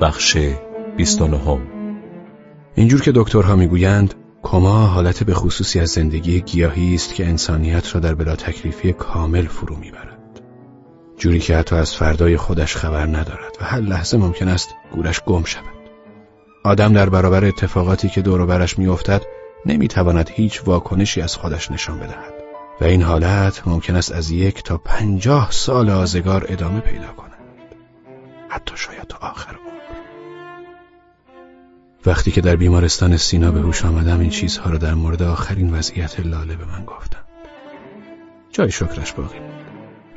بخش 29 اینجور که دکترها می‌گویند کما حالت به خصوصی از زندگی گیاهی است که انسانیت را در بلا تکلیفی کامل فرو می‌برد. جوری که حتی از فردای خودش خبر ندارد و هر لحظه ممکن است گورش گم شود. آدم در برابر اتفاقاتی که دور برش میافتد نمی‌تواند هیچ واکنشی از خودش نشان بدهد. و این حالت ممکن است از یک تا پنجاه سال آزگار ادامه پیدا کند. حتی شاید تا آخر وقتی که در بیمارستان سینا به هوش آمدم این چیزها را در مورد آخرین وضعیت لاله به من گفتم جای شکرش باقی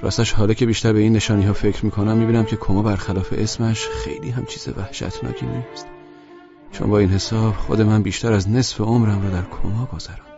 راستش حالا که بیشتر به این نشانی ها فکر می‌کنم می‌بینم که کما برخلاف اسمش خیلی هم چیز وحشتناکی نیست. چون با این حساب خود من بیشتر از نصف عمرم را در کما گذراندم.